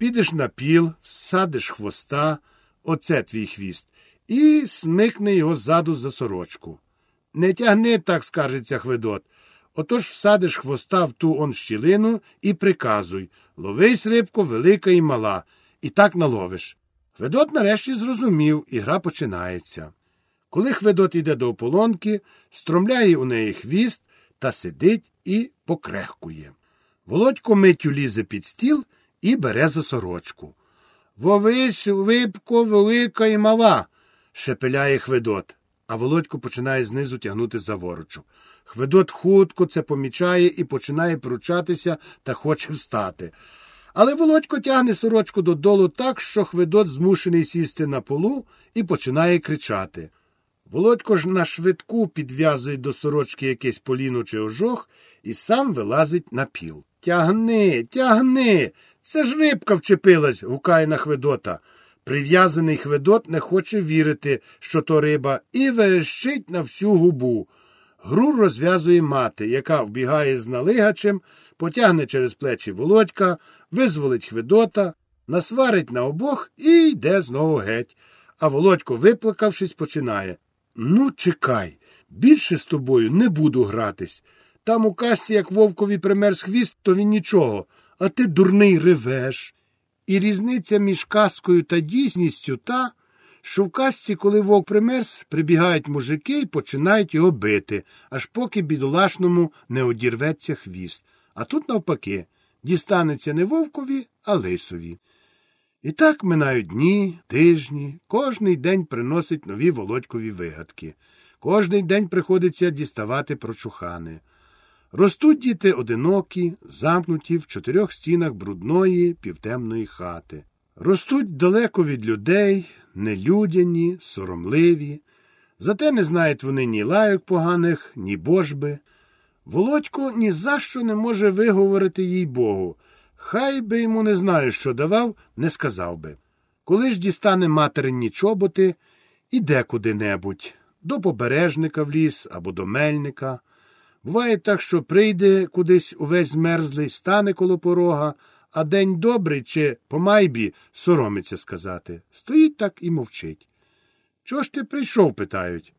Підеш на піл, всадиш хвоста, оце твій хвіст, і смикни його ззаду за сорочку. Не тягни, так скажеться Хведот. Отож всадиш хвоста в ту он щілину і приказуй ловись рибко, велика і мала, і так наловиш. Хведот нарешті зрозумів, і гра починається. Коли Хведот йде до ополонки, стромляє у неї хвіст та сидить і покрехкує. Володько миттю лізе під стіл і бере за сорочку. Вовись, випко, велика і мала, шепеляє Хведот, а Володько починає знизу тягнути за ворочок. Хведот хутко це помічає і починає пручатися та хоче встати. Але Володько тягне сорочку додолу так, що Хведот змушений сісти на полу і починає кричати. Володько ж на швидку підв'язує до сорочки якесь поліно чи ожог і сам вилазить на піл. Тягни, тягни. Це ж рибка вчепилась, гукає на Хведота. Прив'язаний Хведот не хоче вірити, що то риба, і верещить на всю губу. Гру розв'язує мати, яка вбігає з налигачем, потягне через плечі володька, визволить Хведота, насварить на обох і йде знову геть. А володько, виплакавшись, починає. Ну, чекай, більше з тобою не буду гратись. Там у касті, як вовкові примерз хвіст, то він нічого, а ти дурний ревеш. І різниця між казкою та дійсністю та, що в казці, коли вовк примерз, прибігають мужики і починають його бити, аж поки бідолашному не одірветься хвіст. А тут, навпаки, дістанеться не вовкові, а лисові. І так минають дні, тижні, кожний день приносить нові володькові вигадки. Кожний день приходиться діставати прочухани. Ростуть діти одинокі, замкнуті в чотирьох стінах брудної півтемної хати. Ростуть далеко від людей, нелюдяні, соромливі. Зате не знають вони ні лайок поганих, ні божби. Володько ні за що не може виговорити їй Богу. Хай би йому не знаю, що давав, не сказав би. Коли ж дістане материнні чоботи, іде куди-небудь, до побережника в ліс або до мельника. Буває так, що прийде кудись увесь змерзлий, стане коло порога, а день добрий чи по майбі соромиться сказати. Стоїть так і мовчить. Чого ж ти прийшов? питають.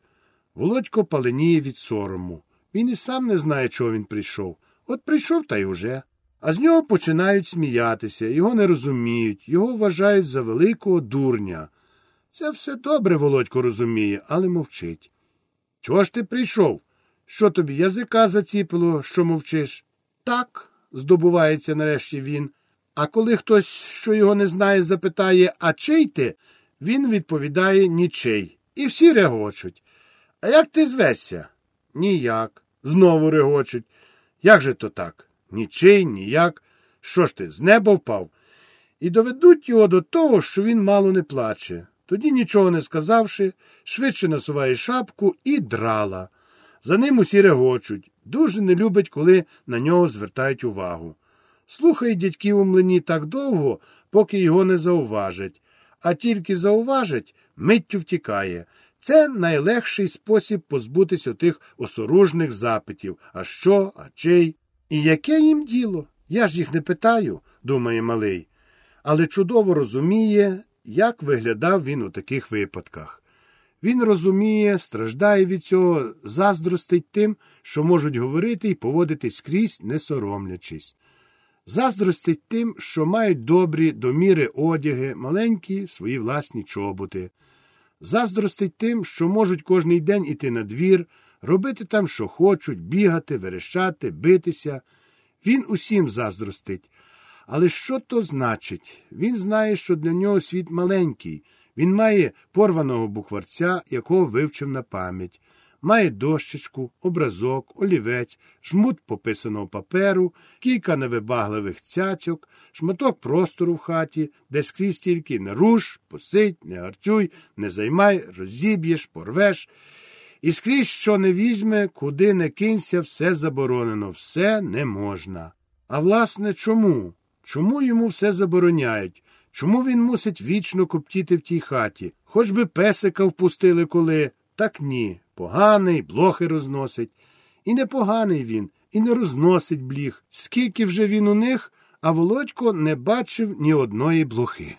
Володько паленіє від сорому. Він і сам не знає, чого він прийшов. От прийшов та й уже. А з нього починають сміятися, його не розуміють, його вважають за великого дурня. Це все добре, Володько розуміє, але мовчить. Чого ж ти прийшов? Що тобі язика заціпило, що мовчиш? Так, здобувається нарешті він. А коли хтось, що його не знає, запитає, а чий ти, він відповідає нічий. І всі регочуть. А як ти звешся? Ніяк. Знову регочуть. Як же то так? Нічий, ніяк. Що ж ти, з неба впав? І доведуть його до того, що він мало не плаче. Тоді, нічого не сказавши, швидше насуває шапку і драла. За ним усі регочуть. Дуже не любить, коли на нього звертають увагу. Слухає дядьків у млині так довго, поки його не зауважать, а тільки зауважать, миттю втікає. Це найлегший спосіб позбутись отих осоружних запитів а що, а чий. І яке їм діло? Я ж їх не питаю, думає малий, але чудово розуміє, як виглядав він у таких випадках. Він розуміє, страждає від цього, заздростить тим, що можуть говорити і поводити скрізь, не соромлячись. Заздростить тим, що мають добрі доміри одяги, маленькі свої власні чоботи. Заздростить тим, що можуть кожний день іти на двір, робити там, що хочуть, бігати, верещати, битися. Він усім заздростить. Але що то значить? Він знає, що для нього світ маленький. Він має порваного букварця, якого вивчив на пам'ять, має дощечку, образок, олівець, жмут пописаного паперу, кілька невибагливих цяцьок, шматок простору в хаті, де скрізь тільки не руш, посидь, не гарчуй, не займай, розіб'єш, порвеш. І скрізь, що не візьме, куди не кинься, все заборонено, все не можна. А власне, чому? Чому йому все забороняють? Чому він мусить вічно коптіти в тій хаті? Хоч би песика впустили коли, так ні. Поганий, блохи розносить. І непоганий він, і не розносить бліг. Скільки вже він у них, а Володько не бачив ні одної блохи.